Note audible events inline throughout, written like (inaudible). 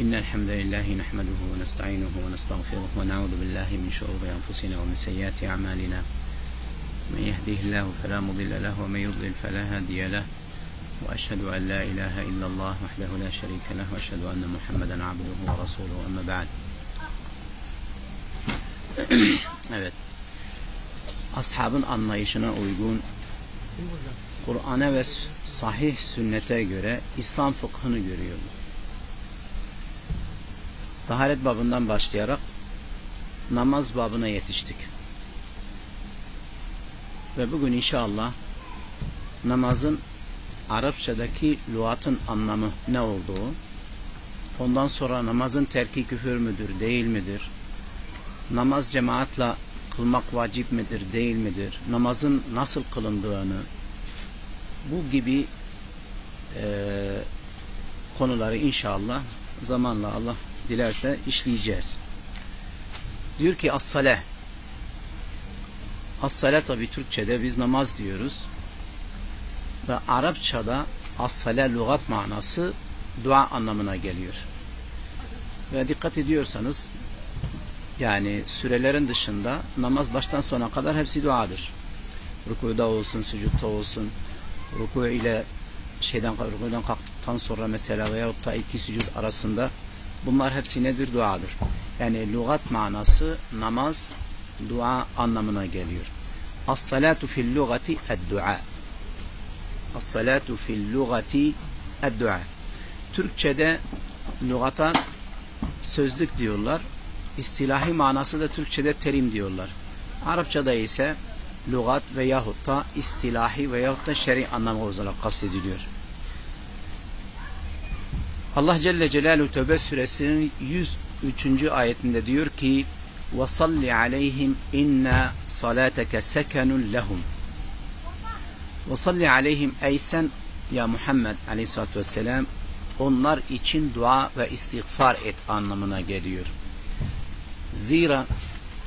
إن الحمد لله نحمده ونستعينه ونستغفره ونعوذ بالله من شرور أنفسنا ومن سيئات أعمالنا من يهده الله فلا مضل له ومن يضلل فلا هادي له وأشهد أن لا إله إلا الله وحده لا شريك له وأشهد أن محمدا عبده ورسوله أما بعد (clears throat) evet. Ashabın anlayışına uygun Kur'an'a ve sahih sünnete göre İslam fıkhını görüyoruz. Taharet babından başlayarak namaz babına yetiştik. Ve bugün inşallah namazın Arapçadaki lügatın anlamı ne olduğu, ondan sonra namazın terki küfür müdür, değil midir? Namaz cemaatla kılmak vacip midir, değil midir? Namazın nasıl kılındığını, bu gibi e, konuları inşallah zamanla Allah dilerse işleyeceğiz. Diyor ki as-saleh as-saleh tabi Türkçe'de biz namaz diyoruz ve Arapçada as-saleh lügat manası dua anlamına geliyor. Ve dikkat ediyorsanız yani sürelerin dışında namaz baştan sona kadar hepsi duadır. Rükuda olsun, sucutta olsun, ruku ile şeyden rukudan kalktıktan sonra mesela veyahut da iki sücud arasında bunlar hepsi nedir? Duadır. Yani lügat manası namaz, dua anlamına geliyor. As-salatu fil lugati ed-dua. As-salatu fil lugati ed-dua. Türkçede lügata sözlük diyorlar. İstilahi manası da Türkçede terim diyorlar. Arapçada ise lügat veyahut da istilahi veyahut da şer'i anlamı olarak kastediliyor. Allah Celle Celaluhu Tevbe suresinin 103. ayetinde diyor ki وَصَلِّ عَلَيْهِمْ اِنَّ صَلَاتَكَ سَكَنٌ لَهُمْ وَصَلِّ عَلَيْهِمْ Ey sen ya Muhammed aleyhissalatü vesselam onlar için dua ve istiğfar et anlamına geliyor. Zira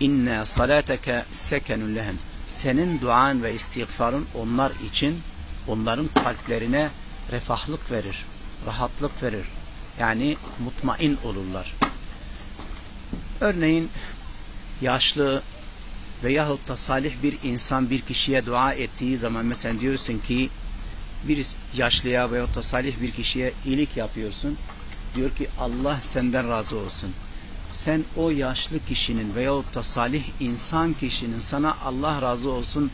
inne salateke sekenun lehem. Senin duan ve istiğfarın onlar için onların kalplerine refahlık verir, rahatlık verir. yani mutmain olurlar. Örneğin yaşlı veyahut da salih bir insan bir kişiye dua ettiği zaman mesela diyorsun ki bir yaşlıya veyahut da salih bir kişiye iyilik yapıyorsun. Diyor ki Allah senden razı olsun. Sen o yaşlı kişinin veyahut da salih insan kişinin sana Allah razı olsun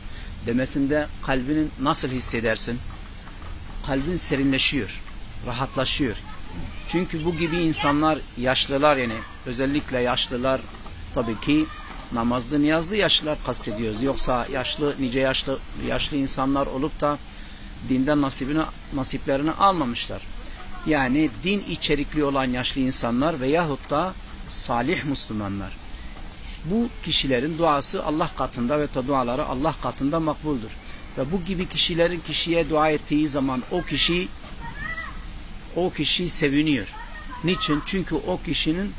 demesinde kalbinin nasıl hissedersin? Kalbin serinleşiyor, rahatlaşıyor. Çünkü bu gibi insanlar yaşlılar yani özellikle yaşlılar tabii ki namazlı niyazlı yaşlılar kastediyoruz. Yoksa yaşlı nice yaşlı yaşlı insanlar olup da dinden nasibini nasiplerini almamışlar. Yani din içerikli olan yaşlı insanlar veyahut da salih Müslümanlar. Bu kişilerin duası Allah katında ve duaları Allah katında makbuldür. Ve bu gibi kişilerin kişiye dua ettiği zaman o kişi o kişi seviniyor. Niçin? Çünkü o kişinin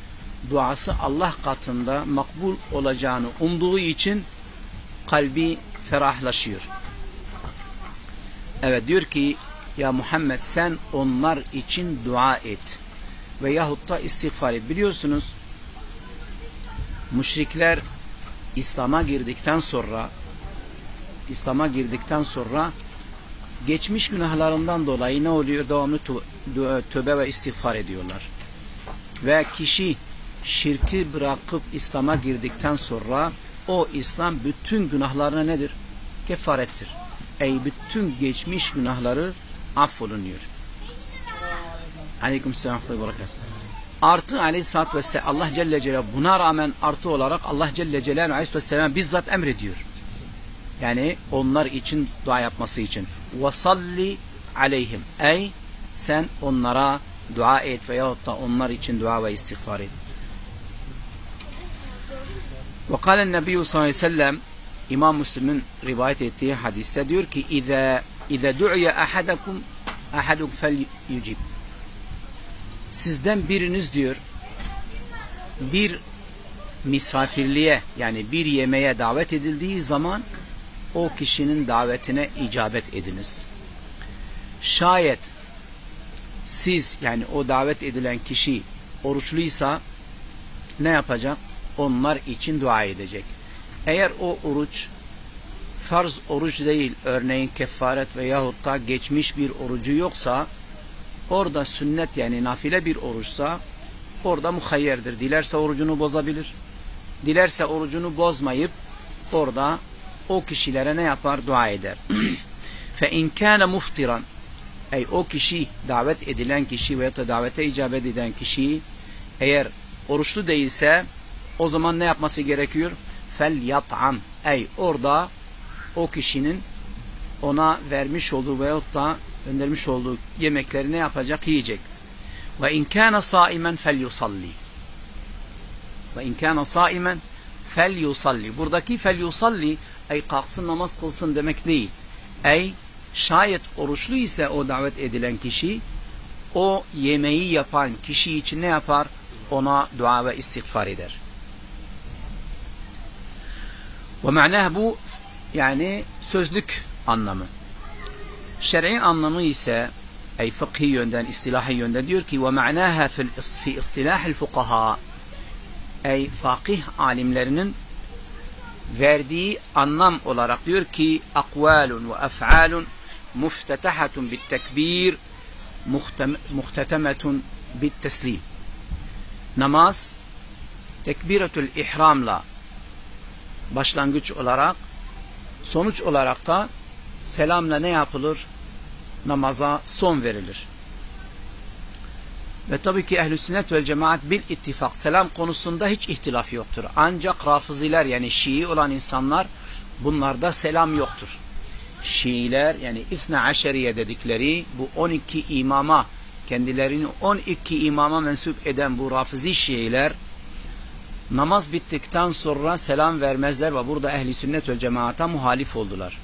duası Allah katında makbul olacağını umduğu için kalbi ferahlaşıyor. Evet diyor ki ya Muhammed sen onlar için dua et veyahut da istiğfar et. Biliyorsunuz müşrikler İslam'a girdikten sonra İslam'a girdikten sonra geçmiş günahlarından dolayı ne oluyor? Devamlı tövbe ve istiğfar ediyorlar. Ve kişi şirki bırakıp İslam'a girdikten sonra o İslam bütün günahlarına nedir? Kefarettir. Ey bütün geçmiş günahları affolunuyor. Aleyküm selam ve berekat. Artı aleyhissalatü vesselam Allah Celle Celaluhu buna rağmen artı olarak Allah Celle Celaluhu aleyhisselam bizzat emrediyor. Yani onlar için dua yapması için. وَصَلِّ aleyhim. Ey sen onlara dua et veyahut da onlar için dua ve istiğfar et. وقال النبي sallallahu aleyhi ve sellem İmam Müslim'in rivayet ettiği hadiste diyor ki اِذَا اِذَا دُعْيَ أَحَدَكُمْ أَحَدُكْ فَلْيُجِبْ Sizden biriniz diyor bir misafirliğe yani bir yemeğe davet edildiği zaman o kişinin davetine icabet ediniz. Şayet siz yani o davet edilen kişi oruçluysa ne yapacak? Onlar için dua edecek. Eğer o oruç farz oruç değil, örneğin kefaret veyahut da geçmiş bir orucu yoksa, orada sünnet yani nafile bir oruçsa, orada muhayyerdir. Dilerse orucunu bozabilir. Dilerse orucunu bozmayıp, orada o kişilere ne yapar? Dua eder. (clears throat) Fe in kana muftiran ey o kişi davet edilen kişi veya da davete icabet eden kişi eğer oruçlu değilse o zaman ne yapması gerekiyor? Fel yat'am ey orada o kişinin ona vermiş olduğu veyahut da göndermiş olduğu yemekleri ne yapacak? Yiyecek. Ve in kana saimen fel yusalli. Ve in kana saimen fel yusalli. Buradaki fel yusalli ey kalksın namaz kılsın demek değil. Ey şayet oruçlu ise o davet edilen kişi o yemeği yapan kişi için ne yapar? Ona dua ve istiğfar eder. Ve ma'nah bu yani sözlük anlamı. Şer'i anlamı ise ey fıkhi yönden, istilahi yönden diyor ki ve ma'naha fi istilahil fukaha ey fakih alimlerinin verdiği anlam olarak diyor ki akvalun ve ef'alun muftetahatun bit tekbir muhtetemetun bit teslim namaz tekbiretül ihramla başlangıç olarak sonuç olarak da selamla ne yapılır? Namaza son verilir. Ve tabii ki ehl-i sünnet vel cemaat bir ittifak selam konusunda hiç ihtilaf yoktur. Ancak rafıziler yani Şii olan insanlar bunlarda selam yoktur. Şiiler yani İthne Aşeriye dedikleri bu 12 imama kendilerini 12 imama mensup eden bu rafizi Şiiler namaz bittikten sonra selam vermezler ve burada ehli sünnet ve cemaata muhalif oldular.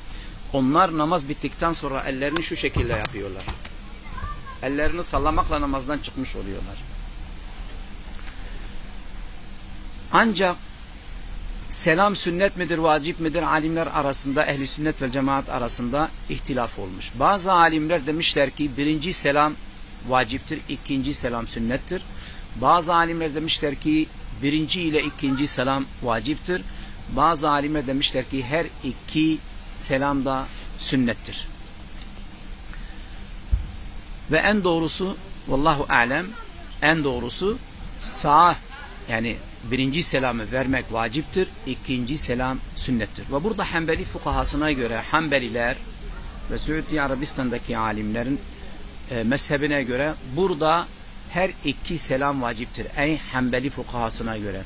Onlar namaz bittikten sonra ellerini şu şekilde yapıyorlar. Ellerini sallamakla namazdan çıkmış oluyorlar. Ancak selam sünnet midir, vacip midir alimler arasında, ehli sünnet ve cemaat arasında ihtilaf olmuş. Bazı alimler demişler ki birinci selam vaciptir, ikinci selam sünnettir. Bazı alimler demişler ki birinci ile ikinci selam vaciptir. Bazı alimler demişler ki her iki selam da sünnettir. Ve en doğrusu vallahu alem en doğrusu sağ yani birinci selamı vermek vaciptir. ikinci selam sünnettir. Ve burada Hanbeli fukahasına göre Hanbeliler ve Suudi Arabistan'daki alimlerin e, mezhebine göre burada her iki selam vaciptir. Ey Hanbeli fukahasına göre.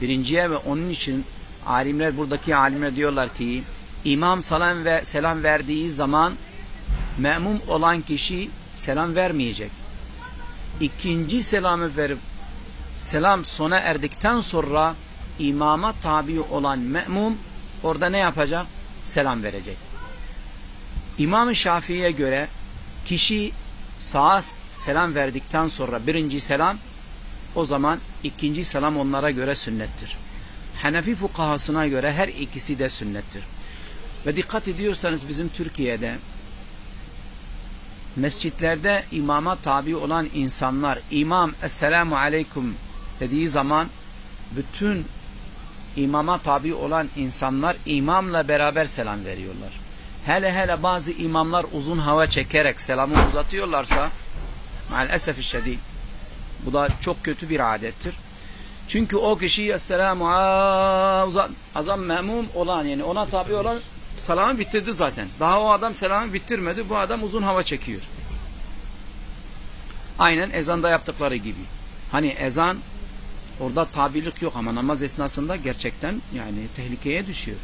Birinciye ve onun için alimler buradaki alimler diyorlar ki imam salam ve selam verdiği zaman memum olan kişi selam vermeyecek. İkinci selamı verip selam sona erdikten sonra imama tabi olan memum orada ne yapacak? Selam verecek. İmam-ı Şafii'ye göre kişi sağa selam verdikten sonra birinci selam o zaman ikinci selam onlara göre sünnettir. Hanefi fukahasına göre her ikisi de sünnettir. Ve dikkat ediyorsanız bizim Türkiye'de mescitlerde imama tabi olan insanlar imam esselamu aleyküm dediği zaman bütün imama tabi olan insanlar imamla beraber selam veriyorlar. Hele hele bazı imamlar uzun hava çekerek selamı uzatıyorlarsa maalesef şiddet bu da çok kötü bir adettir. Çünkü o kişi esselamu azam memum olan yani ona tabi olan selamı bitirdi zaten. Daha o adam selamı bitirmedi. Bu adam uzun hava çekiyor. Aynen ezanda yaptıkları gibi. Hani ezan orada tabilik yok ama namaz esnasında gerçekten yani tehlikeye düşüyor.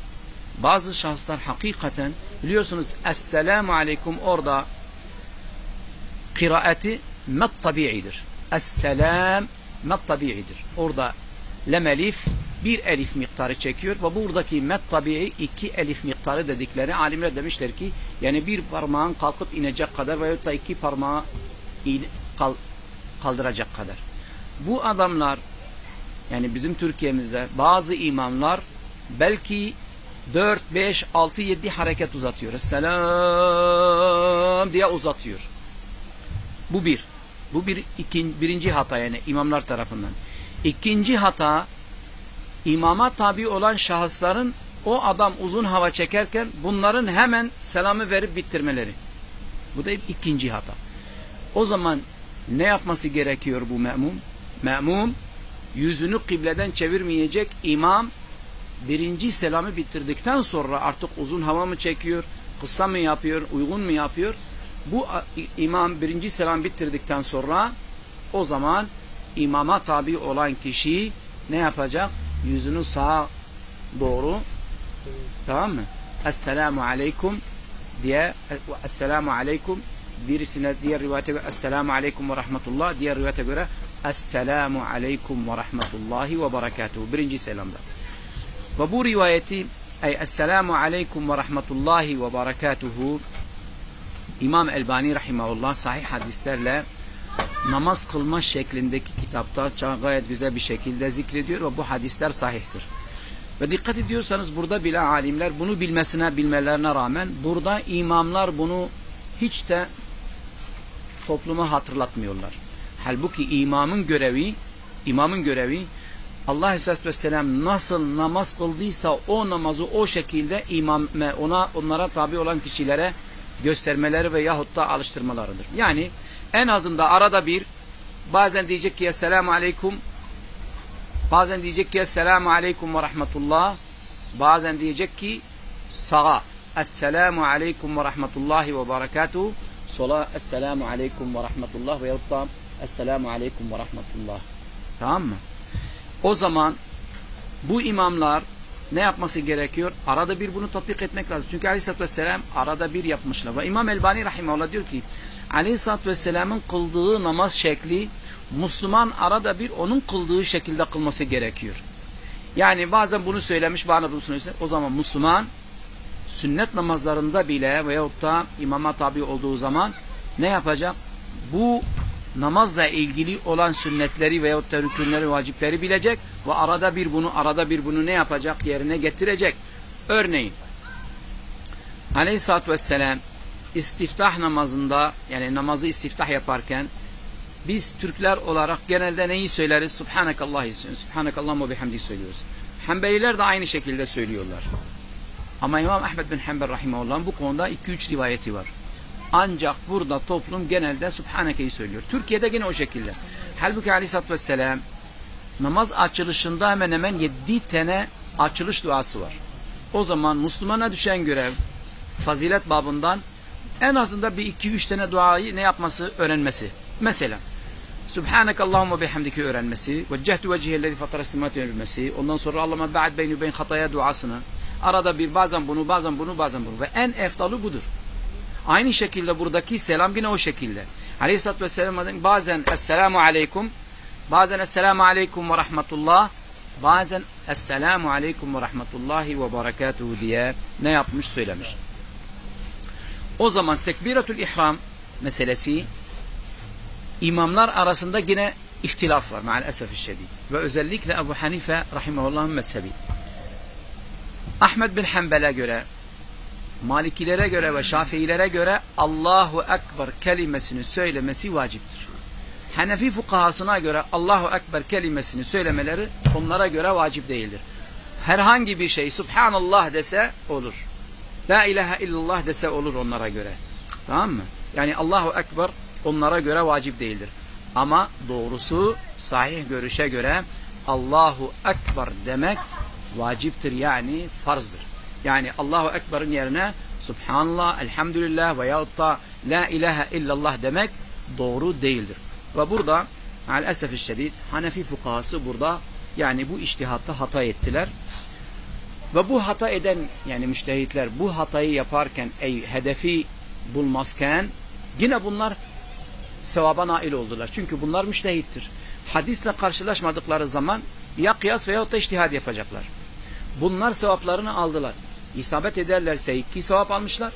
Bazı şahıslar hakikaten biliyorsunuz Esselamu Aleyküm orada kıraati met tabi'idir. Esselam met tabi'idir. Orada lem elif bir elif miktarı çekiyor ve buradaki met tabii iki elif miktarı dedikleri alimler demişler ki yani bir parmağın kalkıp inecek kadar veyahut da iki parmağı kaldıracak kadar. Bu adamlar yani bizim Türkiye'mizde bazı imamlar belki 4, 5, 6, 7 hareket uzatıyor. Selam diye uzatıyor. Bu bir. Bu bir ikin, birinci hata yani imamlar tarafından. İkinci hata imama tabi olan şahısların o adam uzun hava çekerken bunların hemen selamı verip bitirmeleri. Bu da ikinci hata. O zaman ne yapması gerekiyor bu me'mum? Me'mum yüzünü kıbleden çevirmeyecek imam birinci selamı bitirdikten sonra artık uzun hava mı çekiyor, kısa mı yapıyor, uygun mu yapıyor? Bu imam birinci selam bitirdikten sonra o zaman imama tabi olan kişi ne yapacak? Yüzünü sağa doğru tamam mı? Esselamu aleyküm diye Esselamu aleyküm birisine diğer rivayete göre Esselamu aleyküm ve rahmetullah diğer rivayete göre Esselamu aleyküm ve rahmetullahi ve berekatuhu birinci selamda. Ve bu rivayeti ey Esselamu aleyküm ve rahmetullahi ve berekatuhu İmam Elbani rahimahullah sahih hadislerle namaz kılma şeklindeki kitapta gayet güzel bir şekilde zikrediyor ve bu hadisler sahihtir. Ve dikkat ediyorsanız burada bile alimler bunu bilmesine bilmelerine rağmen burada imamlar bunu hiç de topluma hatırlatmıyorlar. Halbuki imamın görevi imamın görevi Allah Aleyhisselatü Vesselam nasıl namaz kıldıysa o namazı o şekilde imam ona onlara tabi olan kişilere göstermeleri ve yahut da alıştırmalarıdır. Yani en azında arada bir bazen diyecek ki Esselamu Aleyküm bazen diyecek ki Esselamu Aleyküm ve Rahmetullah bazen diyecek ki sağa Esselamu Aleyküm ve Rahmetullahi ve Berekatuhu sola Esselamu Aleyküm ve Rahmetullah ve yahut da Esselamu Aleyküm ve Rahmetullah tamam mı? O zaman bu imamlar ne yapması gerekiyor? Arada bir bunu tatbik etmek lazım. Çünkü Aleyhisselatü Vesselam arada bir yapmışlar. Ve İmam Elbani Rahimahullah diyor ki Aleyhisselatü Vesselam'ın kıldığı namaz şekli Müslüman arada bir onun kıldığı şekilde kılması gerekiyor. Yani bazen bunu söylemiş, bana bunu söylemiş. O zaman Müslüman sünnet namazlarında bile veyahut da imama tabi olduğu zaman ne yapacak? Bu namazla ilgili olan sünnetleri veyahut da rükünleri, vacipleri bilecek ve arada bir bunu arada bir bunu ne yapacak? Yerine getirecek. Örneğin Aleyhisselatü Vesselam istiftah namazında yani namazı istiftah yaparken biz Türkler olarak genelde neyi söyleriz? Subhanakallah Subhanakallah ve bihamdi söylüyoruz. Hanbeliler de aynı şekilde söylüyorlar. Ama İmam Ahmed bin Hanbel rahimahullah'ın bu konuda 2-3 rivayeti var. Ancak burada toplum genelde Subhaneke'yi söylüyor. Türkiye'de gene o şekilde. Halbuki Aleyhisselatü Vesselam namaz açılışında hemen hemen 7 tane açılış duası var. O zaman Müslümana düşen görev fazilet babından en azından bir iki üç tane duayı ne yapması? Öğrenmesi. Mesela Subhanak Allahumma bihamdiki öğrenmesi, vecehtu vecihellezi fatara simati öğrenmesi, ondan sonra Allah'ıma ba'd beyni beyn hataya duasını, arada bir bazen bunu, bazen bunu, bazen bunu ve en eftalı budur. Aynı şekilde buradaki selam yine o şekilde. Aleyhisselatü Vesselam bazen Esselamu Aleyküm, bazen Esselamu Aleyküm ve Rahmetullah, bazen Esselamu Aleyküm ve Rahmetullahi ve Berekatuhu diye ne yapmış söylemiş. O zaman tekbiratul ihram meselesi imamlar arasında yine ihtilaf var maalesef şiddet. Ve özellikle Ebu Hanife rahimahullah'ın mezhebi. Ahmed bin Hanbel'e göre Malikilere göre ve Şafiilere göre Allahu Ekber kelimesini söylemesi vaciptir. Hanefi fukahasına göre Allahu Ekber kelimesini söylemeleri onlara göre vacip değildir. Herhangi bir şey Subhanallah dese olur. La ilahe illallah dese olur onlara göre. Tamam mı? Yani Allahu Ekber onlara göre vacip değildir. Ama doğrusu sahih görüşe göre Allahu Ekber demek vaciptir yani farzdır. Yani Allahu Ekber'in yerine Subhanallah, Elhamdülillah veyahut da La ilahe illallah demek doğru değildir. Ve burada maalesef şiddet Hanefi fukahası burada yani bu iştihatta hata ettiler. Ve bu hata eden yani müştehitler bu hatayı yaparken ey hedefi bulmazken yine bunlar sevaba nail oldular. Çünkü bunlar müştehittir. Hadisle karşılaşmadıkları zaman ya kıyas veyahut da iştihad yapacaklar. Bunlar sevaplarını aldılar. İsabet ederlerse iki sevap almışlar.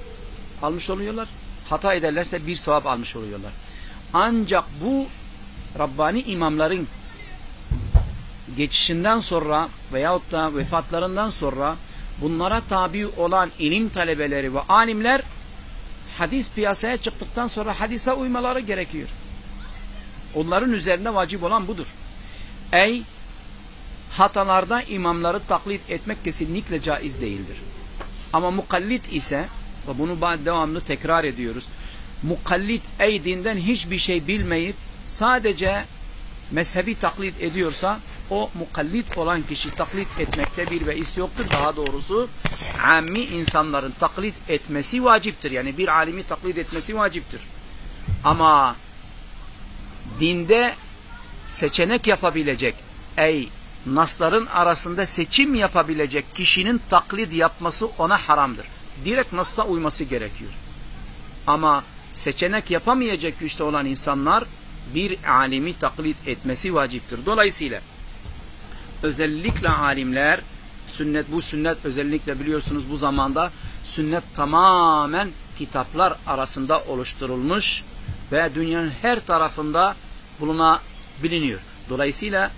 Almış oluyorlar. Hata ederlerse bir sevap almış oluyorlar. Ancak bu Rabbani imamların geçişinden sonra veyahut da vefatlarından sonra bunlara tabi olan ilim talebeleri ve alimler hadis piyasaya çıktıktan sonra hadise uymaları gerekiyor. Onların üzerinde vacip olan budur. Ey hatalarda imamları taklit etmek kesinlikle caiz değildir. Ama mukallit ise ve bunu devamlı tekrar ediyoruz. Mukallit ey dinden hiçbir şey bilmeyip sadece mezhebi taklit ediyorsa o mukallit olan kişi taklit etmekte bir veis yoktur. Daha doğrusu ammi insanların taklit etmesi vaciptir. Yani bir alimi taklit etmesi vaciptir. Ama dinde seçenek yapabilecek ey nasların arasında seçim yapabilecek kişinin taklit yapması ona haramdır. Direkt nassa uyması gerekiyor. Ama seçenek yapamayacak güçte olan insanlar bir alimi taklit etmesi vaciptir. Dolayısıyla özellikle alimler sünnet bu sünnet özellikle biliyorsunuz bu zamanda sünnet tamamen kitaplar arasında oluşturulmuş ve dünyanın her tarafında buluna biliniyor. Dolayısıyla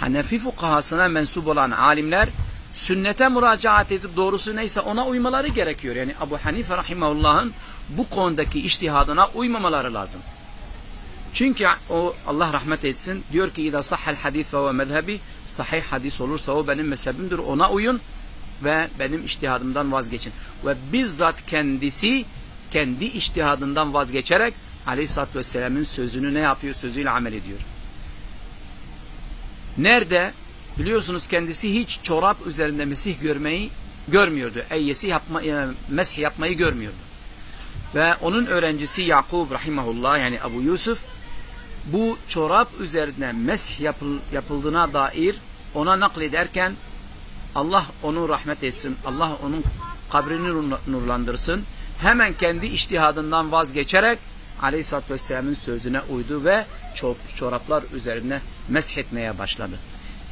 Hanefi fukahasına mensup olan alimler sünnete müracaat edip doğrusu neyse ona uymaları gerekiyor. Yani Abu Hanife rahimahullah'ın bu konudaki iştihadına uymamaları lazım. Çünkü o Allah rahmet etsin diyor ki İza sahhal hadis ve mezhebi sahih hadis olursa o benim mezhebimdir ona uyun ve benim iştihadımdan vazgeçin. Ve bizzat kendisi kendi iştihadından vazgeçerek Aleyhisselatü Vesselam'ın sözünü ne yapıyor? Sözüyle amel ediyor. Nerede? Biliyorsunuz kendisi hiç çorap üzerinde mesih görmeyi görmüyordu. Eyyesi yapma, e, yapmayı görmüyordu. Ve onun öğrencisi Yakub rahimahullah yani Abu Yusuf bu çorap üzerine mesh yapıl, yapıldığına dair ona naklederken Allah onu rahmet etsin. Allah onun kabrini nurlandırsın. Hemen kendi iştihadından vazgeçerek Aleyhisselatü Vesselam'ın sözüne uydu ve çoraplar üzerine mesh etmeye başladı.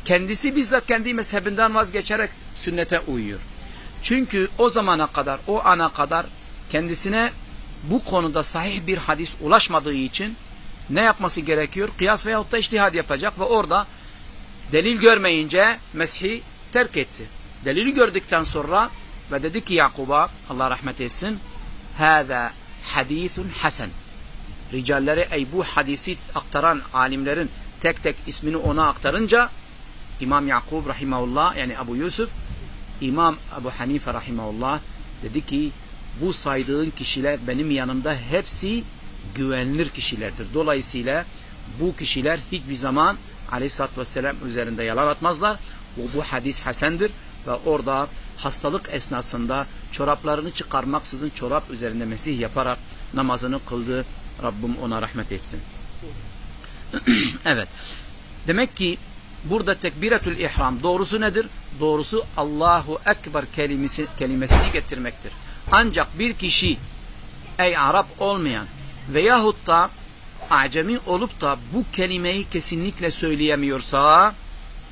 Kendisi bizzat kendi mezhebinden vazgeçerek sünnete uyuyor. Çünkü o zamana kadar, o ana kadar kendisine bu konuda sahih bir hadis ulaşmadığı için ne yapması gerekiyor? Kıyas veyahut da iştihad yapacak ve orada delil görmeyince meshi terk etti. Delili gördükten sonra ve dedi ki Yakub'a Allah rahmet etsin hâzâ hadîthun hasen ricalleri ey bu hadisi aktaran alimlerin tek tek ismini ona aktarınca İmam Yakub rahimahullah yani Abu Yusuf İmam Abu Hanife rahimahullah dedi ki bu saydığın kişiler benim yanımda hepsi güvenilir kişilerdir. Dolayısıyla bu kişiler hiçbir zaman aleyhissalatü vesselam üzerinde yalan atmazlar. Ve bu hadis hasendir ve orada hastalık esnasında çoraplarını çıkarmaksızın çorap üzerinde mesih yaparak namazını kıldı. Rabbim ona rahmet etsin. (clears throat) evet. Demek ki burada tekbiretül ihram doğrusu nedir? Doğrusu Allahu Ekber kelimesi, kelimesini getirmektir. Ancak bir kişi ey Arap olmayan veyahut da acemi olup da bu kelimeyi kesinlikle söyleyemiyorsa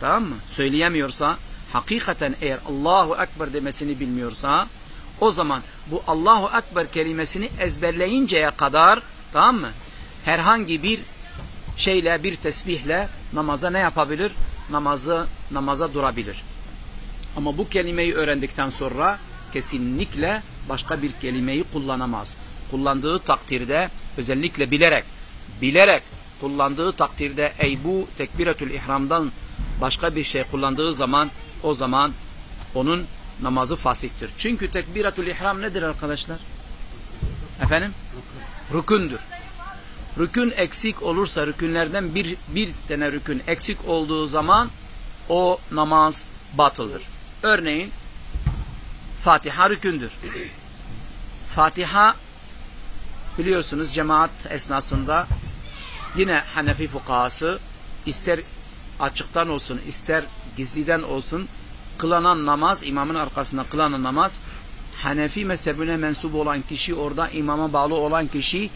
tamam mı? Söyleyemiyorsa hakikaten eğer Allahu Ekber demesini bilmiyorsa o zaman bu Allahu Ekber kelimesini ezberleyinceye kadar tamam mı? Herhangi bir şeyle bir tesbihle namaza ne yapabilir? Namazı namaza durabilir. Ama bu kelimeyi öğrendikten sonra kesinlikle başka bir kelimeyi kullanamaz. Kullandığı takdirde özellikle bilerek bilerek kullandığı takdirde ey bu tekbiretül ihramdan başka bir şey kullandığı zaman o zaman onun namazı fasittir. Çünkü tekbiretül ihram nedir arkadaşlar? Efendim? Rükündür. Rükün eksik olursa rükünlerden bir, bir tane rükün eksik olduğu zaman o namaz batıldır. Örneğin Fatiha rükündür. Fatiha biliyorsunuz cemaat esnasında yine Hanefi fukahası ister açıktan olsun ister gizliden olsun kılanan namaz imamın arkasında kılanan namaz Hanefi mezhebine mensup olan kişi orada imama bağlı olan kişi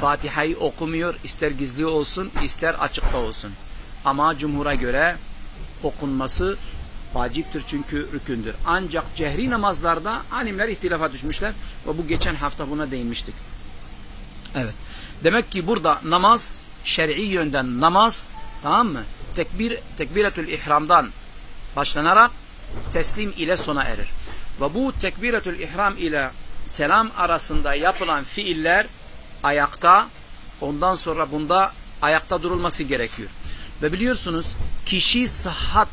Fatiha'yı okumuyor ister gizli olsun ister açıkta olsun. Ama cumhura göre okunması vaciptir çünkü rükündür. Ancak cehri namazlarda alimler ihtilafa düşmüşler ve bu geçen hafta buna değinmiştik. Evet. Demek ki burada namaz şer'i yönden namaz tamam mı? Tekbir, tekbiretül ihramdan başlanarak teslim ile sona erir. Ve bu tekbiretül ihram ile selam arasında yapılan fiiller ayakta ondan sonra bunda ayakta durulması gerekiyor. Ve biliyorsunuz kişi sıhhat,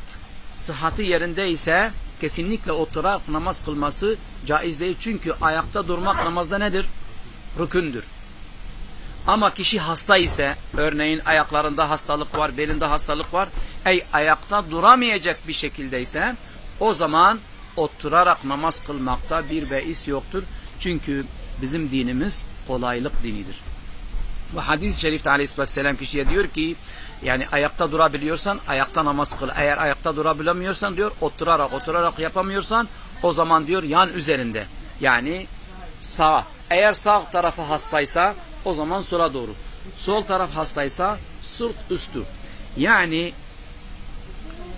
sıhhati yerinde ise kesinlikle oturarak namaz kılması caiz değil. Çünkü ayakta durmak namazda nedir? Rükündür. Ama kişi hasta ise, örneğin ayaklarında hastalık var, belinde hastalık var, ey ayakta duramayacak bir şekildeyse, o zaman oturarak namaz kılmakta bir beis yoktur. Çünkü bizim dinimiz kolaylık dinidir. Ve hadis-i şerifte aleyhisselam kişiye diyor ki, yani ayakta durabiliyorsan ayakta namaz kıl. Eğer ayakta durabilemiyorsan diyor oturarak oturarak yapamıyorsan o zaman diyor yan üzerinde. Yani sağ. Eğer sağ tarafı hastaysa o zaman sola doğru. Sol taraf hastaysa sırt üstü. Yani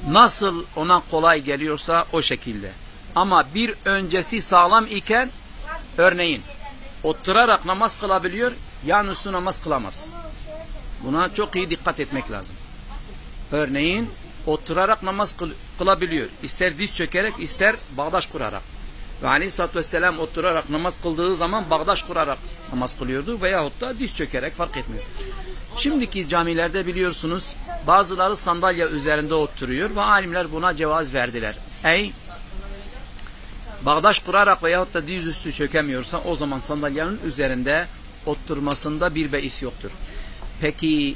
nasıl ona kolay geliyorsa o şekilde. Ama bir öncesi sağlam iken örneğin oturarak namaz kılabiliyor, yan üstü namaz kılamaz. Buna çok iyi dikkat etmek lazım. Örneğin oturarak namaz kıl, kılabiliyor. İster diz çökerek ister bağdaş kurarak. Ve aleyhissalatü vesselam oturarak namaz kıldığı zaman bağdaş kurarak namaz kılıyordu veyahut da diz çökerek fark etmiyor. Şimdiki camilerde biliyorsunuz bazıları sandalye üzerinde oturuyor ve alimler buna cevaz verdiler. Ey bağdaş kurarak veyahut da diz üstü çökemiyorsa o zaman sandalyenin üzerinde oturmasında bir beis yoktur. Peki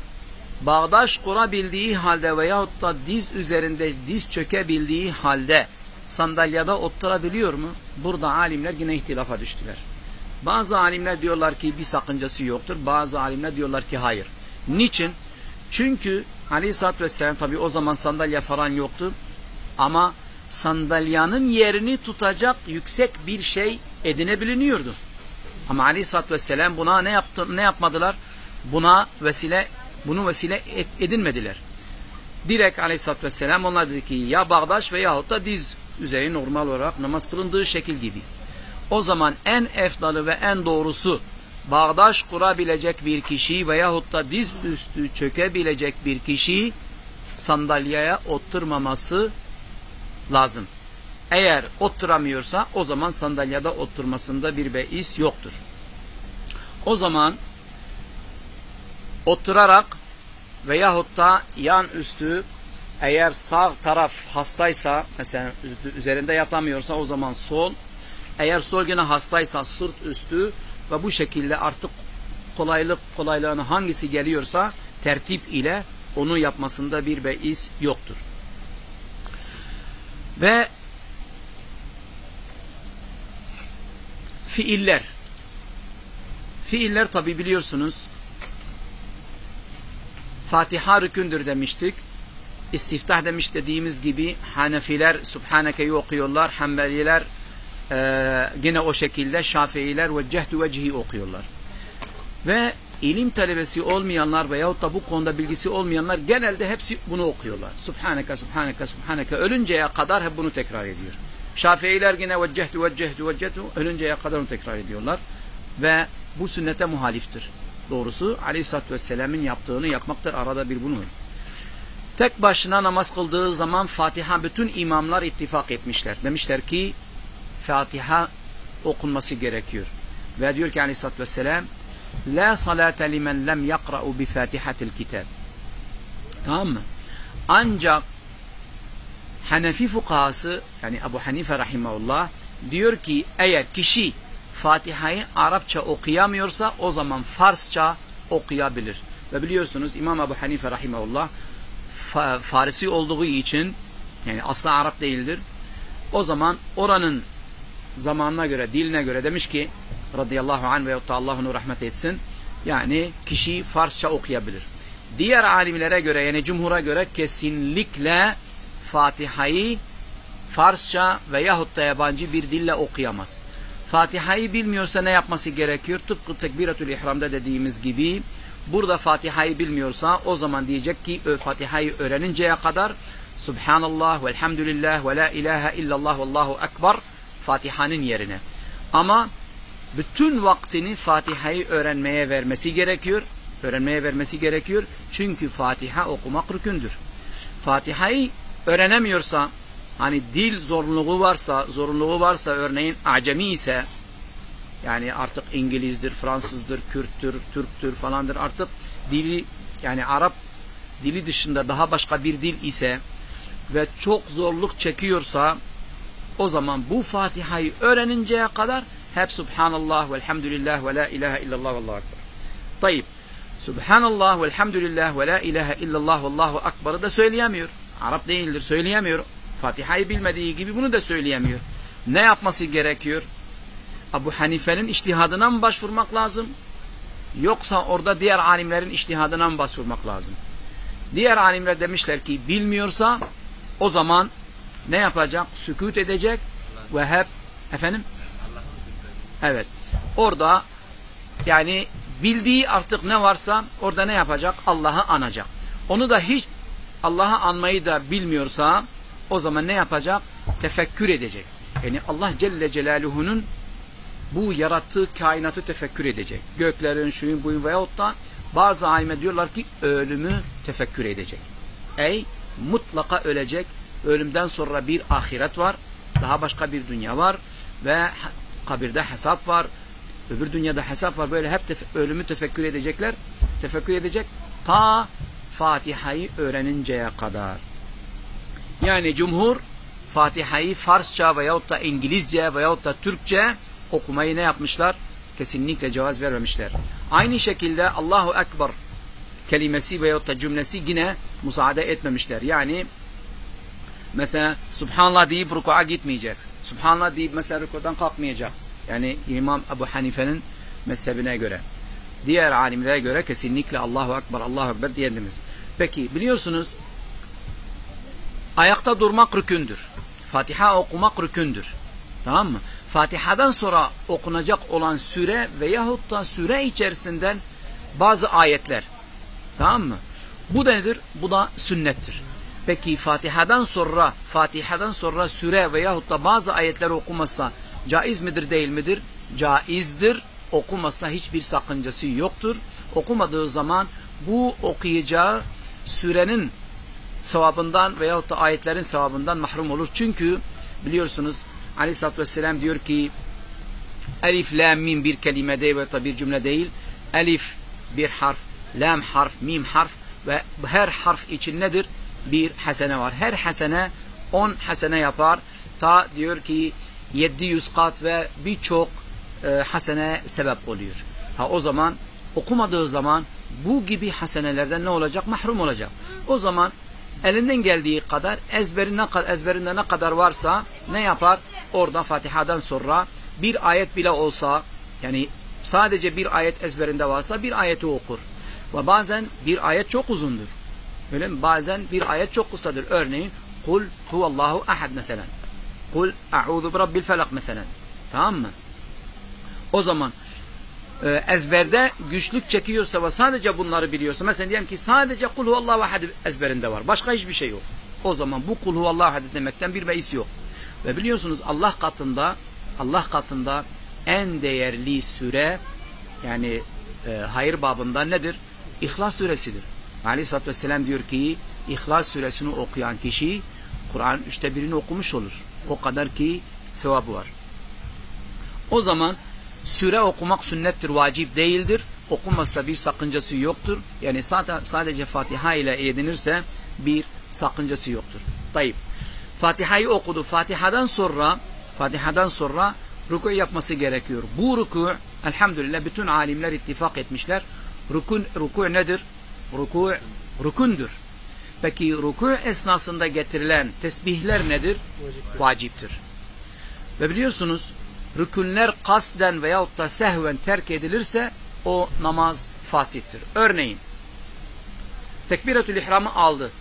bağdaş kurabildiği halde veyahut da diz üzerinde diz çökebildiği halde sandalyede oturabiliyor mu? Burada alimler yine ihtilafa düştüler. Bazı alimler diyorlar ki bir sakıncası yoktur. Bazı alimler diyorlar ki hayır. Niçin? Çünkü Aleyhisselatü Vesselam tabi o zaman sandalye falan yoktu. Ama sandalyanın yerini tutacak yüksek bir şey edinebiliniyordu. Ama Aleyhisselatü Vesselam buna ne yaptı, ne yapmadılar? Buna vesile bunu vesile edinmediler. Direkt Aleyhisselatü Vesselam onlar dedi ki ya bağdaş veyahut da diz üzeri normal olarak namaz kılındığı şekil gibi. O zaman en efdalı ve en doğrusu bağdaş kurabilecek bir kişi veyahut da diz üstü çökebilecek bir kişi sandalyeye oturmaması lazım. Eğer oturamıyorsa o zaman sandalyede oturmasında bir beis yoktur. O zaman oturarak veyahut da yan üstü eğer sağ taraf hastaysa mesela üzerinde yatamıyorsa o zaman sol eğer sol yine hastaysa sırt üstü ve bu şekilde artık kolaylık kolaylığına hangisi geliyorsa tertip ile onu yapmasında bir beis yoktur. Ve fiiller fiiller tabi biliyorsunuz Fatiha rükündür demiştik. İstiftah demiş dediğimiz gibi Hanefiler Subhaneke'yi okuyorlar. Hanbeliler e, yine o şekilde Şafiiler ve Cehdu Vecihi okuyorlar. Ve ilim talebesi olmayanlar veyahut da bu konuda bilgisi olmayanlar genelde hepsi bunu okuyorlar. Subhaneke, Subhaneke, Subhaneke. Ölünceye kadar hep bunu tekrar ediyor. Şafiiler yine veccehtu, veccehtu, veccehtu. Ölünceye kadar onu tekrar ediyorlar. Ve bu sünnete muhaliftir. Doğrusu Aleyhisselatü Vesselam'ın yaptığını yapmaktır. Arada bir bunu. Tek başına namaz kıldığı zaman Fatiha bütün imamlar ittifak etmişler. Demişler ki Fatiha okunması gerekiyor. Ve diyor ki Aleyhisselatü Vesselam La salate limen lem yakra'u bi fatihatil kitab. Tamam mı? Ancak Hanefi fukahası yani Ebu Hanife rahimahullah diyor ki eğer kişi Fatiha'yı Arapça okuyamıyorsa o zaman Farsça okuyabilir. Ve biliyorsunuz İmam Ebu Hanife rahimahullah Farisi olduğu için yani asla Arap değildir. O zaman oranın zamanına göre, diline göre demiş ki radıyallahu anh veyahut da Allah onu rahmet etsin. Yani kişi Farsça okuyabilir. Diğer alimlere göre yani cumhura göre kesinlikle Fatiha'yı Farsça veyahut da yabancı bir dille okuyamaz. Fatiha'yı bilmiyorsa ne yapması gerekiyor? Tıpkı tekbiratül ihramda dediğimiz gibi burada Fatiha'yı bilmiyorsa o zaman diyecek ki Fatiha'yı öğreninceye kadar Subhanallah velhamdülillah ve la ilahe illallah vallahu ekber Fatiha'nın yerine. Ama bütün vaktini Fatiha'yı öğrenmeye vermesi gerekiyor. Öğrenmeye vermesi gerekiyor. Çünkü Fatiha okumak rükündür. Fatiha'yı öğrenemiyorsa hani dil zorunluluğu varsa, zorunluluğu varsa örneğin acemi ise yani artık İngilizdir, Fransızdır, Kürttür, Türktür falandır artık dili yani Arap dili dışında daha başka bir dil ise ve çok zorluk çekiyorsa o zaman bu Fatiha'yı öğreninceye kadar hep Subhanallah velhamdülillah ve la ilahe illallah ve Allahu akbar. Tayyip. Subhanallah velhamdülillah ve la ilahe illallah ve Allahu akbar'ı da söyleyemiyor. Arap değildir söyleyemiyor. Fatiha'yı bilmediği gibi bunu da söyleyemiyor. Ne yapması gerekiyor? Abu Hanife'nin iştihadına mı başvurmak lazım? Yoksa orada diğer alimlerin iştihadına mı başvurmak lazım? Diğer alimler demişler ki bilmiyorsa o zaman ne yapacak? Sükut edecek ve hep efendim evet orada yani bildiği artık ne varsa orada ne yapacak? Allah'ı anacak. Onu da hiç Allah'ı anmayı da bilmiyorsa o zaman ne yapacak? Tefekkür edecek. Yani Allah Celle Celaluhu'nun bu yarattığı kainatı tefekkür edecek. Göklerin, şuyun, buyun veyahut da bazı alimler diyorlar ki ölümü tefekkür edecek. Ey mutlaka ölecek. Ölümden sonra bir ahiret var. Daha başka bir dünya var. Ve kabirde hesap var. Öbür dünyada hesap var. Böyle hep tef ölümü tefekkür edecekler. Tefekkür edecek. Ta Fatiha'yı öğreninceye kadar. Yani cumhur Fatiha'yı Farsça veyahut da İngilizce veyahut da Türkçe okumayı ne yapmışlar? Kesinlikle cevaz vermemişler. Aynı şekilde Allahu Ekber kelimesi veyahut da cümlesi yine müsaade etmemişler. Yani mesela Subhanallah deyip ruku'a gitmeyecek. Subhanallah deyip mesela rukudan kalkmayacak. Yani İmam Ebu Hanife'nin mezhebine göre. Diğer alimlere göre kesinlikle Allahu Ekber, Allahu Ekber diyebiliriz. Peki biliyorsunuz ayakta durmak rükündür. Fatiha okumak rükündür. Tamam mı? Fatiha'dan sonra okunacak olan süre veyahut da süre içerisinden bazı ayetler. Tamam mı? Bu da nedir? Bu da sünnettir. Peki Fatiha'dan sonra Fatiha'dan sonra süre veyahut da bazı ayetler okumazsa caiz midir değil midir? Caizdir. Okumazsa hiçbir sakıncası yoktur. Okumadığı zaman bu okuyacağı sürenin sevabından veyahut da ayetlerin sevabından mahrum olur. Çünkü biliyorsunuz Aleyhisselatü Vesselam diyor ki Elif, Lam, Mim bir kelime değil ve bir cümle değil. Elif bir harf, Lam harf, Mim harf ve her harf için nedir? Bir hasene var. Her hasene on hasene yapar. Ta diyor ki 700 kat ve birçok e, hasene sebep oluyor. Ha o zaman okumadığı zaman bu gibi hasenelerden ne olacak? Mahrum olacak. O zaman elinden geldiği kadar ezberine, ezberinde ne kadar varsa ne yapar? Orada Fatiha'dan sonra bir ayet bile olsa yani sadece bir ayet ezberinde varsa bir ayeti okur. Ve bazen bir ayet çok uzundur. Öyle mi? Bazen bir ayet çok kısadır. Örneğin Kul huvallahu ahad mesela. Kul a'udhu bi rabbil felak mesela. Tamam mı? O zaman e, ezberde güçlük çekiyorsa ve sadece bunları biliyorsa mesela diyelim ki sadece kul huvallahu ahad ezberinde var. Başka hiçbir şey yok. O zaman bu kul huvallahu ahad demekten bir beis yok. Ve biliyorsunuz Allah katında Allah katında en değerli süre yani e, hayır babında nedir? İhlas suresidir. Aleyhisselatü Vesselam diyor ki İhlas suresini okuyan kişi Kur'an üçte birini okumuş olur. O kadar ki sevabı var. O zaman süre okumak sünnettir, vacip değildir. Okunmazsa bir sakıncası yoktur. Yani sadece Fatiha ile edinirse bir sakıncası yoktur. Tayyip. Fatiha'yı okudu. Fatiha'dan sonra Fatiha'dan sonra ruku yapması gerekiyor. Bu ruku elhamdülillah bütün alimler ittifak etmişler. Rukun, ruku nedir? Ruku rukundur. Peki ruku esnasında getirilen tesbihler nedir? Vaciptir. Vaciptir. Ve biliyorsunuz rükünler kasden veyahut da sehven terk edilirse o namaz fasittir. Örneğin tekbiratül ihramı aldı.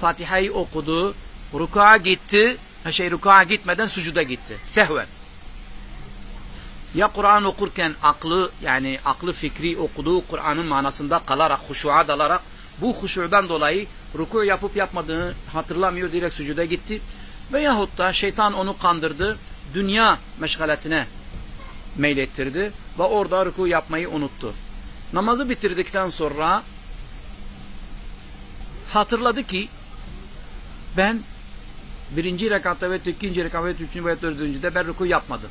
Fatiha'yı okudu. Ruku'a gitti. Şey ruku'a gitmeden sucuda gitti. Sehven. Ya Kur'an okurken aklı yani aklı fikri okuduğu Kur'an'ın manasında kalarak, huşuğa dalarak bu huşudan dolayı ruku yapıp yapmadığını hatırlamıyor. Direkt sucuda gitti. Veyahut da şeytan onu kandırdı dünya meşgaletine meylettirdi ve orada ruku yapmayı unuttu. Namazı bitirdikten sonra hatırladı ki ben birinci rekatta ve ikinci rekatta ve üçüncü ve dördüncüde ben ruku yapmadım.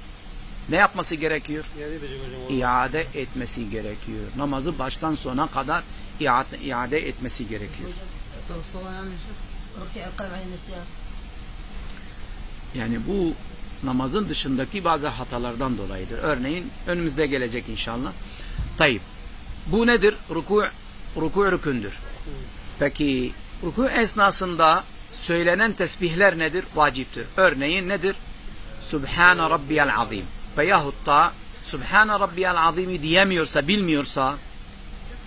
Ne yapması gerekiyor? İade etmesi gerekiyor. Namazı baştan sona kadar iade etmesi gerekiyor. Yani bu namazın dışındaki bazı hatalardan dolayıdır. Örneğin önümüzde gelecek inşallah. Tayyip. Bu nedir? Ruku ruku rükündür. Peki ruku esnasında söylenen tesbihler nedir? Vaciptir. Örneğin nedir? Subhane Rabbiyal Azim. Veyahut da Subhane Rabbiyal Azim'i diyemiyorsa, bilmiyorsa,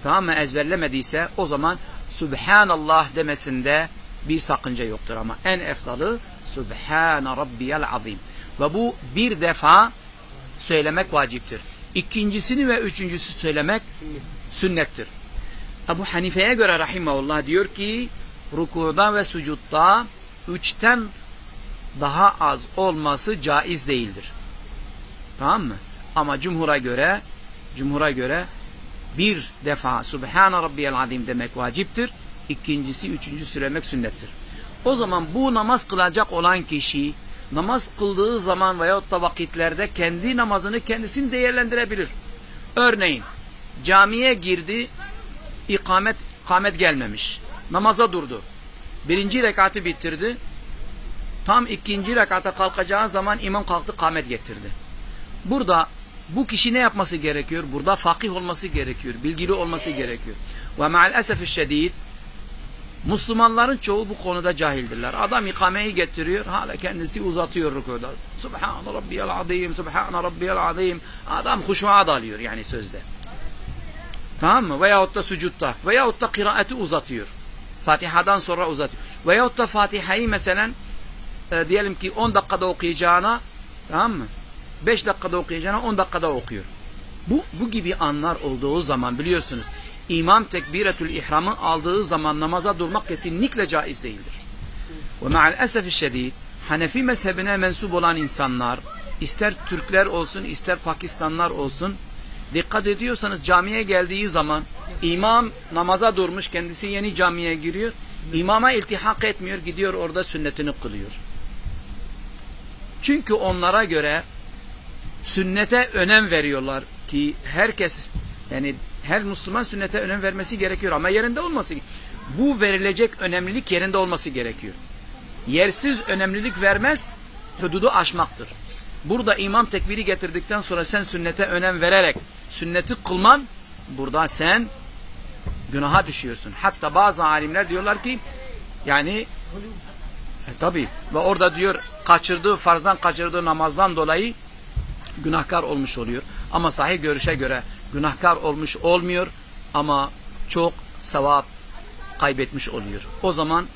tamam mı ezberlemediyse o zaman Subhanallah demesinde bir sakınca yoktur ama en efdalı Subhane Rabbiyal Azim. Ve bu bir defa söylemek vaciptir. İkincisini ve üçüncüsü söylemek sünnettir. Ebu Hanife'ye göre rahimahullah diyor ki rukuda ve sucutta üçten daha az olması caiz değildir. Tamam mı? Ama cumhura göre cumhura göre bir defa Subhane Rabbiyel Azim demek vaciptir. İkincisi, üçüncü söylemek sünnettir. O zaman bu namaz kılacak olan kişi namaz kıldığı zaman veyahut da vakitlerde kendi namazını kendisini değerlendirebilir. Örneğin camiye girdi, ikamet, ikamet gelmemiş. Namaza durdu. Birinci rekatı bitirdi. Tam ikinci rekata kalkacağı zaman imam kalktı, kamet getirdi. Burada bu kişi ne yapması gerekiyor? Burada fakih olması gerekiyor, bilgili olması gerekiyor. Ve ma'al esefi şedid Müslümanların çoğu bu konuda cahildirler. Adam ikameyi getiriyor, hala kendisi uzatıyor rükuda. Subhan rabbiyal azim, subhan rabbiyal azim. Adam huşuğa dalıyor yani sözde. Tamam mı? Veyahut da sucutta. Veyahut da kıraati uzatıyor. Fatiha'dan sonra uzatıyor. Veyahut da Fatiha'yı mesela e, diyelim ki 10 dakikada okuyacağına tamam mı? 5 dakikada okuyacağına 10 dakikada okuyor. Bu, bu gibi anlar olduğu zaman biliyorsunuz İmam tekbiretül ihramı aldığı zaman namaza durmak kesinlikle caiz değildir. Ve ma'al esefi Hanefi mezhebine mensup olan insanlar ister Türkler olsun ister Pakistanlar olsun dikkat ediyorsanız camiye geldiği zaman imam namaza durmuş kendisi yeni camiye giriyor imama iltihak etmiyor gidiyor orada sünnetini kılıyor. Çünkü onlara göre sünnete önem veriyorlar ki herkes yani her Müslüman sünnete önem vermesi gerekiyor ama yerinde olması bu verilecek önemlilik yerinde olması gerekiyor. Yersiz önemlilik vermez hududu aşmaktır. Burada imam tekbiri getirdikten sonra sen sünnete önem vererek sünneti kılman burada sen günaha düşüyorsun. Hatta bazı alimler diyorlar ki yani e, tabi ve orada diyor kaçırdığı farzdan kaçırdığı namazdan dolayı günahkar olmuş oluyor. Ama sahih görüşe göre günahkar olmuş olmuyor ama çok sevap kaybetmiş oluyor. O zaman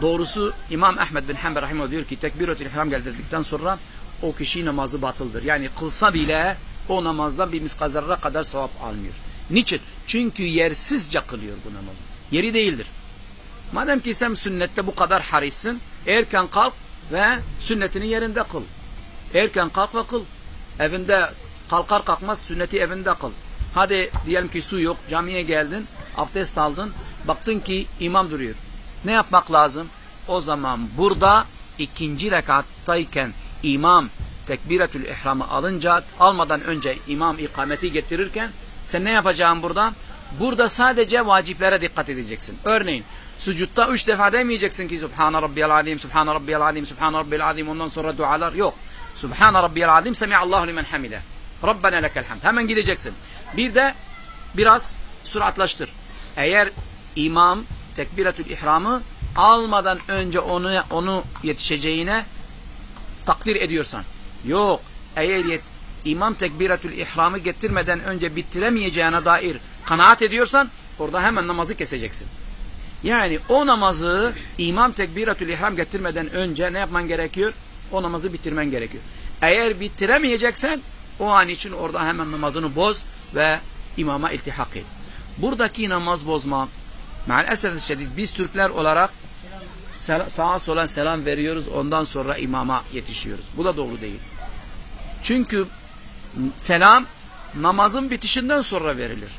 doğrusu İmam Ahmed bin Hanbel rahimahullah diyor ki tekbiratül ihram geldirdikten sonra o kişi namazı batıldır. Yani kılsa bile o namazdan bir miskazarra kadar sevap almıyor. Niçin? Çünkü yersizce kılıyor bu namazı. Yeri değildir. Madem ki sen sünnette bu kadar harissin, erken kalk ve sünnetini yerinde kıl. Erken kalk ve kıl. Evinde kalkar kalkmaz sünneti evinde kıl. Hadi diyelim ki su yok, camiye geldin, abdest aldın, baktın ki imam duruyor. Ne yapmak lazım? O zaman burada ikinci rekattayken imam tekbiretül ihramı alınca, almadan önce imam ikameti getirirken sen ne yapacaksın burada? Burada sadece vaciplere dikkat edeceksin. Örneğin sucutta üç defa demeyeceksin ki Subhane Rabbiyal Azim, Subhane Rabbiyal Azim, Subhane Rabbiyal Azim ondan sonra dualar yok. Subhane Rabbiyal Azim, Semi'allahu limen hamide. Rabbena lekel hamd. Hemen gideceksin. Bir de biraz süratlaştır. Eğer imam tekbiretül ihramı almadan önce onu onu yetişeceğine takdir ediyorsan. Yok. Eğer yet, imam tekbiretül ihramı getirmeden önce bitiremeyeceğine dair kanaat ediyorsan orada hemen namazı keseceksin. Yani o namazı imam tekbiretül ihram getirmeden önce ne yapman gerekiyor? O namazı bitirmen gerekiyor. Eğer bitiremeyeceksen o an için orada hemen namazını boz ve imama iltihak et. Buradaki namaz bozma maalesef şiddet biz Türkler olarak sağa sola selam veriyoruz ondan sonra imama yetişiyoruz. Bu da doğru değil. Çünkü selam namazın bitişinden sonra verilir.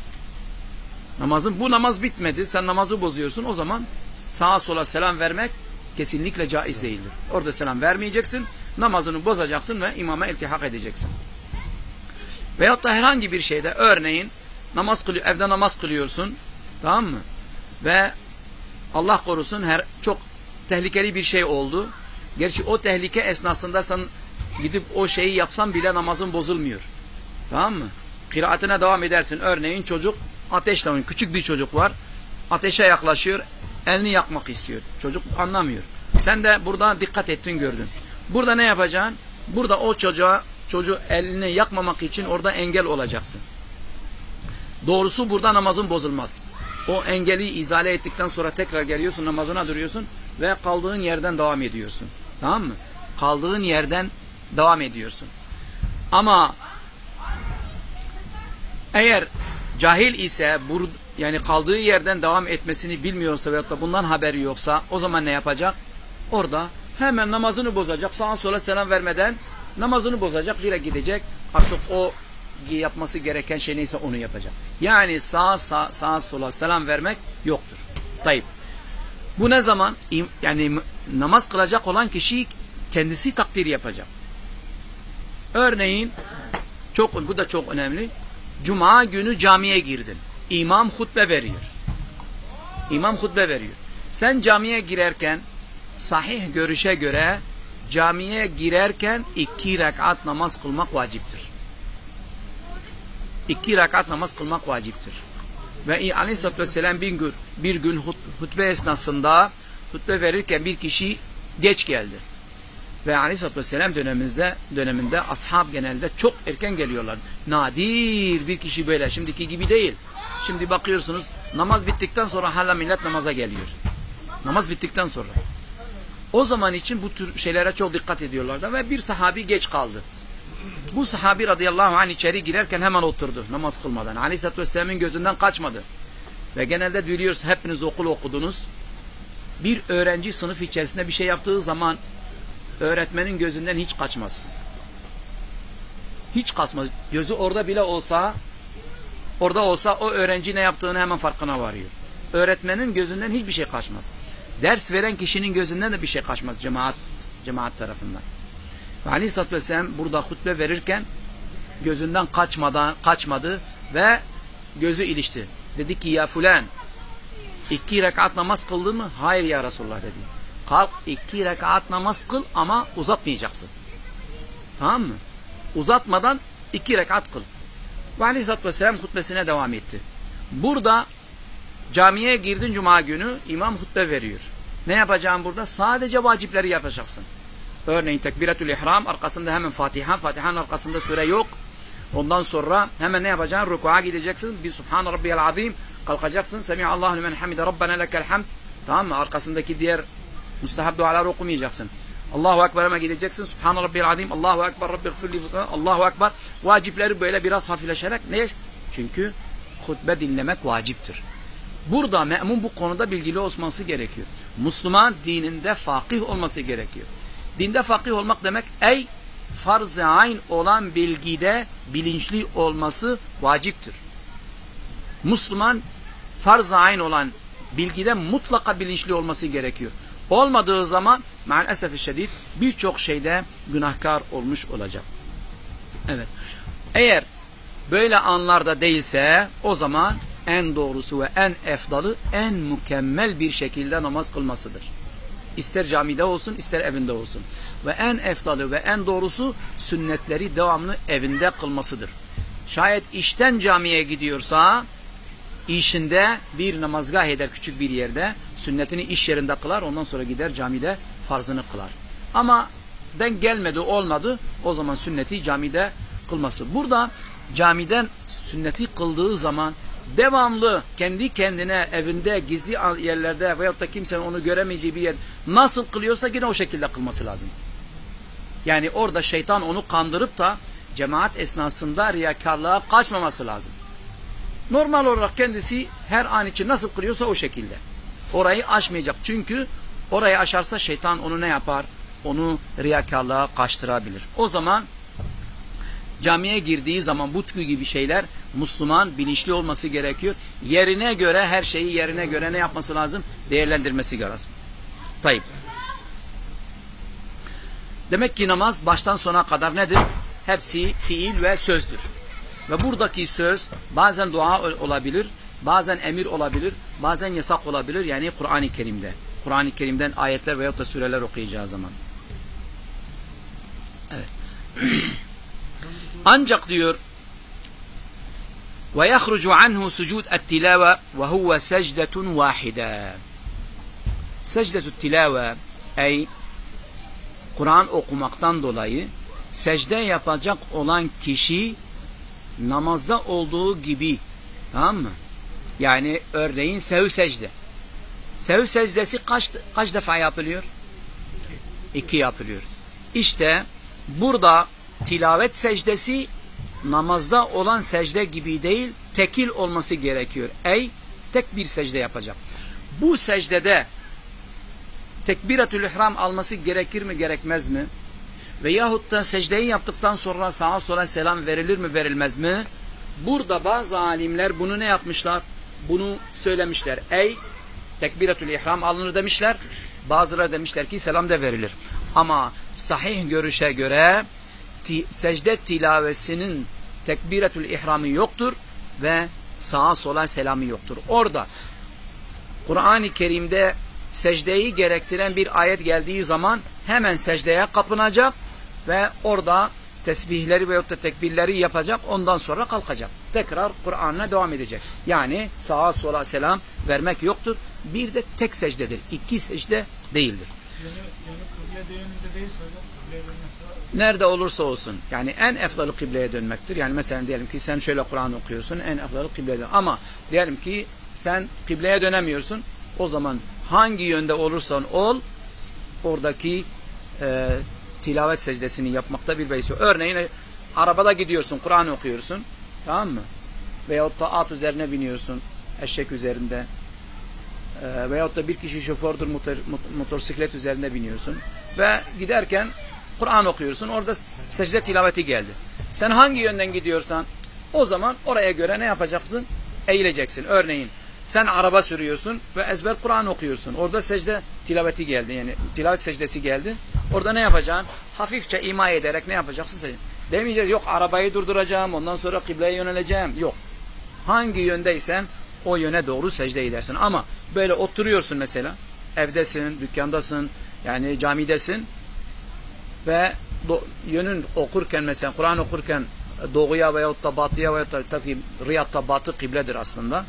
Namazın bu namaz bitmedi. Sen namazı bozuyorsun. O zaman sağa sola selam vermek kesinlikle caiz değildir. Orada selam vermeyeceksin. Namazını bozacaksın ve imama iltihak edeceksin. Veyahut da herhangi bir şeyde örneğin namaz kılıyor, evde namaz kılıyorsun. Tamam mı? Ve Allah korusun her çok tehlikeli bir şey oldu. Gerçi o tehlike esnasında sen gidip o şeyi yapsan bile namazın bozulmuyor. Tamam mı? Kıraatine devam edersin. Örneğin çocuk ateşle oynuyor. Küçük bir çocuk var. Ateşe yaklaşıyor. Elini yakmak istiyor. Çocuk anlamıyor. Sen de burada dikkat ettin gördün. Burada ne yapacaksın? Burada o çocuğa çocuğu elini yakmamak için orada engel olacaksın. Doğrusu burada namazın bozulmaz. O engeli izale ettikten sonra tekrar geliyorsun namazına duruyorsun ve kaldığın yerden devam ediyorsun. Tamam mı? Kaldığın yerden devam ediyorsun. Ama eğer cahil ise bur, yani kaldığı yerden devam etmesini bilmiyorsa veyahut da bundan haberi yoksa o zaman ne yapacak? Orada hemen namazını bozacak. Sağa sola selam vermeden namazını bozacak. Direkt gidecek. Artık o yapması gereken şey neyse onu yapacak. Yani sağa sağa, sağa sola selam vermek yoktur. Tayyip. Bu ne zaman? Yani namaz kılacak olan kişi kendisi takdir yapacak. Örneğin çok bu da çok önemli. Cuma günü camiye girdin. İmam hutbe veriyor. İmam hutbe veriyor. Sen camiye girerken sahih görüşe göre camiye girerken iki rekat namaz kılmak vaciptir. İki rekat namaz kılmak vaciptir. Ve aleyhissalatü vesselam bir gün, bir gün hutbe esnasında hutbe verirken bir kişi geç geldi. Ve aleyhissalatü vesselam dönemimizde, döneminde ashab genelde çok erken geliyorlar. Nadir bir kişi böyle. Şimdiki gibi değil. Şimdi bakıyorsunuz namaz bittikten sonra hala millet namaza geliyor. Namaz bittikten sonra. O zaman için bu tür şeylere çok dikkat ediyorlardı ve bir sahabi geç kaldı. Bu sahabi radıyallahu anh içeri girerken hemen oturdu namaz kılmadan. Aleyhisselatü Vesselam'ın gözünden kaçmadı. Ve genelde biliyoruz hepiniz okul okudunuz. Bir öğrenci sınıf içerisinde bir şey yaptığı zaman öğretmenin gözünden hiç kaçmaz. Hiç kaçmaz. Gözü orada bile olsa orada olsa o öğrenci ne yaptığını hemen farkına varıyor. Öğretmenin gözünden hiçbir şey kaçmaz. Ders veren kişinin gözünden de bir şey kaçmaz cemaat cemaat tarafından. Ve Aleyhisselatü Vesselam burada hutbe verirken gözünden kaçmadan kaçmadı ve gözü ilişti. Dedi ki ya fulan iki rekat namaz kıldın mı? Hayır ya Resulullah dedi. Kalk iki rekat namaz kıl ama uzatmayacaksın. Tamam mı? Uzatmadan iki rekat kıl. Ve Aleyhisselatü Vesselam hutbesine devam etti. Burada camiye girdin cuma günü imam hutbe veriyor. Ne yapacağım burada? Sadece vacipleri yapacaksın. Örneğin tekbiretül ihram arkasında hemen Fatiha. Fatiha'nın arkasında süre yok. Ondan sonra hemen ne yapacaksın? Ruku'a gideceksin. Bir Subhan Rabbiyel Azim kalkacaksın. Semihallahu limen hamide Rabbena lekel hamd. Tamam mı? Arkasındaki diğer müstehab dualar okumayacaksın. Allahu Ekber'e gideceksin. Subhan Rabbiyel Azim. Allahu Ekber Rabbi gfirli. Allahu Ekber. Vacipleri böyle biraz hafifleşerek ne? Çünkü hutbe dinlemek vaciptir. Burada me'mun bu konuda bilgili olması gerekiyor. Müslüman dininde fakih olması gerekiyor. Dinde fakih olmak demek ey farz-ı ayn olan bilgide bilinçli olması vaciptir. Müslüman farz-ı ayn olan bilgide mutlaka bilinçli olması gerekiyor. Olmadığı zaman maalesef şiddet birçok şeyde günahkar olmuş olacak. Evet. Eğer böyle anlarda değilse o zaman en doğrusu ve en efdalı en mükemmel bir şekilde namaz kılmasıdır. İster camide olsun ister evinde olsun. Ve en efdalı ve en doğrusu sünnetleri devamlı evinde kılmasıdır. Şayet işten camiye gidiyorsa işinde bir namazgah eder küçük bir yerde. Sünnetini iş yerinde kılar ondan sonra gider camide farzını kılar. Ama den gelmedi olmadı o zaman sünneti camide kılması. Burada camiden sünneti kıldığı zaman devamlı kendi kendine evinde gizli yerlerde veyahut da kimsenin onu göremeyeceği bir yer nasıl kılıyorsa yine o şekilde kılması lazım. Yani orada şeytan onu kandırıp da cemaat esnasında riyakarlığa kaçmaması lazım. Normal olarak kendisi her an için nasıl kılıyorsa o şekilde. Orayı aşmayacak. Çünkü orayı aşarsa şeytan onu ne yapar? Onu riyakarlığa kaçtırabilir. O zaman camiye girdiği zaman bu tür gibi şeyler Müslüman bilinçli olması gerekiyor. Yerine göre her şeyi yerine göre ne yapması lazım? Değerlendirmesi lazım. Tayyip. Demek ki namaz baştan sona kadar nedir? Hepsi fiil ve sözdür. Ve buradaki söz bazen dua ol- olabilir, bazen emir olabilir, bazen yasak olabilir. Yani Kur'an-ı Kerim'de. Kur'an-ı Kerim'den ayetler veyahut da süreler okuyacağı zaman. Evet. (clears throat) Ancak diyor ve yahrucu anhu sucud et-tilave ve huve secdetun vahide. Secdetü tilave ey Kur'an okumaktan dolayı secde yapacak olan kişi namazda olduğu gibi tamam mı? Yani örneğin sev secde. Sev secdesi kaç, kaç defa yapılıyor? İki yapılıyor. İşte burada tilavet secdesi namazda olan secde gibi değil, tekil olması gerekiyor. Ey tek bir secde yapacak. Bu secdede tekbiratül ihram alması gerekir mi gerekmez mi? Veyahut da secdeyi yaptıktan sonra sağa sola selam verilir mi verilmez mi? Burada bazı alimler bunu ne yapmışlar? Bunu söylemişler. Ey tekbiratül ihram alınır demişler. Bazıları demişler ki selam da verilir. Ama sahih görüşe göre secde tilavesinin tekbiratül ihramı yoktur ve sağa sola selamı yoktur. Orada Kur'an-ı Kerim'de secdeyi gerektiren bir ayet geldiği zaman hemen secdeye kapınacak ve orada tesbihleri veyahut da tekbirleri yapacak ondan sonra kalkacak. Tekrar Kur'an'a devam edecek. Yani sağa sola selam vermek yoktur. Bir de tek secdedir. İki secde değildir. Yani, yani kıble değininde değil hocam. Kıble değinmesi Nerede olursa olsun. Yani en efdalı kıbleye dönmektir. Yani mesela diyelim ki sen şöyle Kur'an okuyorsun en efdalı kıbleye dön. Ama diyelim ki sen kıbleye dönemiyorsun. O zaman hangi yönde olursan ol oradaki e, tilavet secdesini yapmakta bir beis yok. Örneğin arabada gidiyorsun Kur'an okuyorsun. Tamam mı? Veyahut da at üzerine biniyorsun. Eşek üzerinde. E, veyahut da bir kişi şofördür motor, mot- motosiklet üzerinde biniyorsun. Ve giderken Kur'an okuyorsun. Orada secde tilaveti geldi. Sen hangi yönden gidiyorsan o zaman oraya göre ne yapacaksın? Eğileceksin. Örneğin sen araba sürüyorsun ve ezber Kur'an okuyorsun. Orada secde tilaveti geldi. Yani tilavet secdesi geldi. Orada ne yapacaksın? Hafifçe ima ederek ne yapacaksın? Secde. Demeyeceğiz yok arabayı durduracağım ondan sonra kıbleye yöneleceğim. Yok. Hangi yöndeysen o yöne doğru secde edersin. Ama böyle oturuyorsun mesela. Evdesin, dükkandasın, yani camidesin ve yönün okurken mesela Kur'an okurken doğuya veyahut da batıya veyahut da tabi Riyad'da batı kıbledir aslında.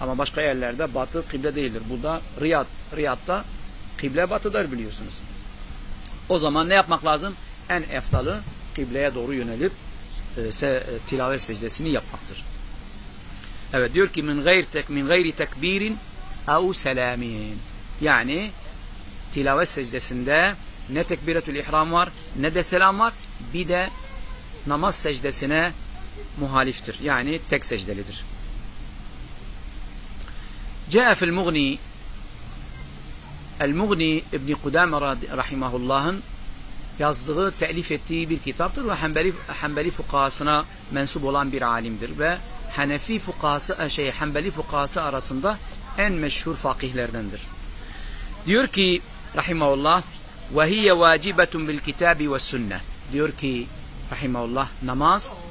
Ama başka yerlerde batı kıble değildir. Burada Riyad, Riyad'da kıble batıdır biliyorsunuz. O zaman ne yapmak lazım? En eftalı kıbleye doğru yönelip e, se, e, tilavet secdesini yapmaktır. Evet diyor ki min gayr tek min gayri tekbirin au selamin. Yani tilavet secdesinde ne tekbiretül ihram var ne de selam var. Bir de namaz secdesine muhaliftir. Yani tek secdelidir. Ce'e fil mugni El-Mughni İbni Kudame Rahimahullah'ın yazdığı, telif ettiği bir kitaptır ve Hanbeli, Hanbeli fukahasına mensup olan bir alimdir ve Hanefi fukahası, e, şey, Hanbeli fukahası arasında en meşhur fakihlerdendir. Diyor ki Rahimahullah ve hiye vacibetun bil kitabi ve sünne. Diyor ki rahimahullah namaz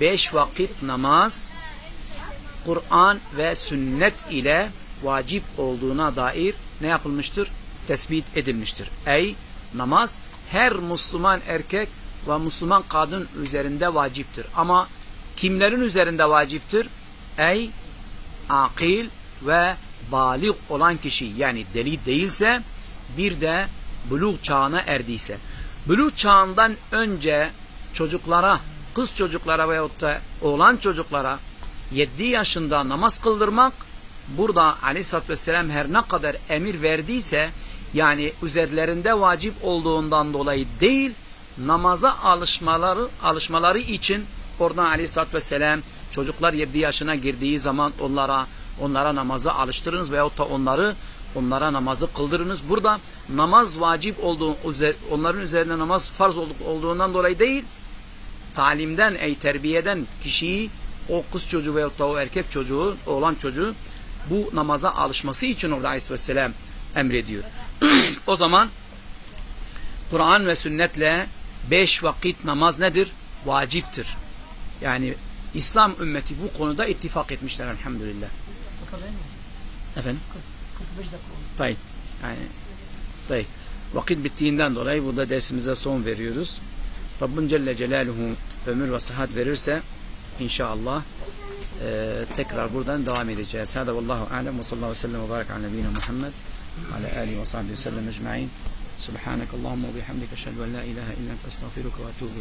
beş vakit namaz Kur'an ve sünnet ile vacip olduğuna dair ne yapılmıştır? Tespit edilmiştir. Ey namaz her Müslüman erkek ve Müslüman kadın üzerinde vaciptir. Ama kimlerin üzerinde vaciptir? Ey akil ve balik olan kişi yani deli değilse bir de buluğ çağına erdiyse. Buluğ çağından önce çocuklara, kız çocuklara veyahut da oğlan çocuklara 7 yaşında namaz kıldırmak burada aleyhissalatü vesselam her ne kadar emir verdiyse yani üzerlerinde vacip olduğundan dolayı değil namaza alışmaları alışmaları için oradan aleyhissalatü vesselam çocuklar 7 yaşına girdiği zaman onlara onlara namaza alıştırınız veyahut da onları Onlara namazı kıldırınız. Burada namaz vacip olduğu, onların üzerine namaz farz olduğundan dolayı değil, talimden, ey terbiyeden kişiyi, o kız çocuğu veyahut da o erkek çocuğu, oğlan çocuğu bu namaza alışması için orada Aleyhisselam emrediyor. (clears throat) o zaman Kur'an ve sünnetle beş vakit namaz nedir? Vaciptir. Yani İslam ümmeti bu konuda ittifak etmişler elhamdülillah. Efendim? 45 dakika oldu. Tayyip. Yani tayyip. Vakit bittiğinden dolayı burada dersimize son veriyoruz. Rabbim Celle Celaluhu ömür ve sıhhat verirse inşallah e, tekrar buradan devam edeceğiz. Hada vallahu alem ve sallallahu sellem ve barik ala nebiyyina Muhammed ala alihi ve sahbihi ve sellem ecma'in. Subhanak Allahumma ve bihamdika eşhedü la ilahe illa ente estağfiruke ve etûbü.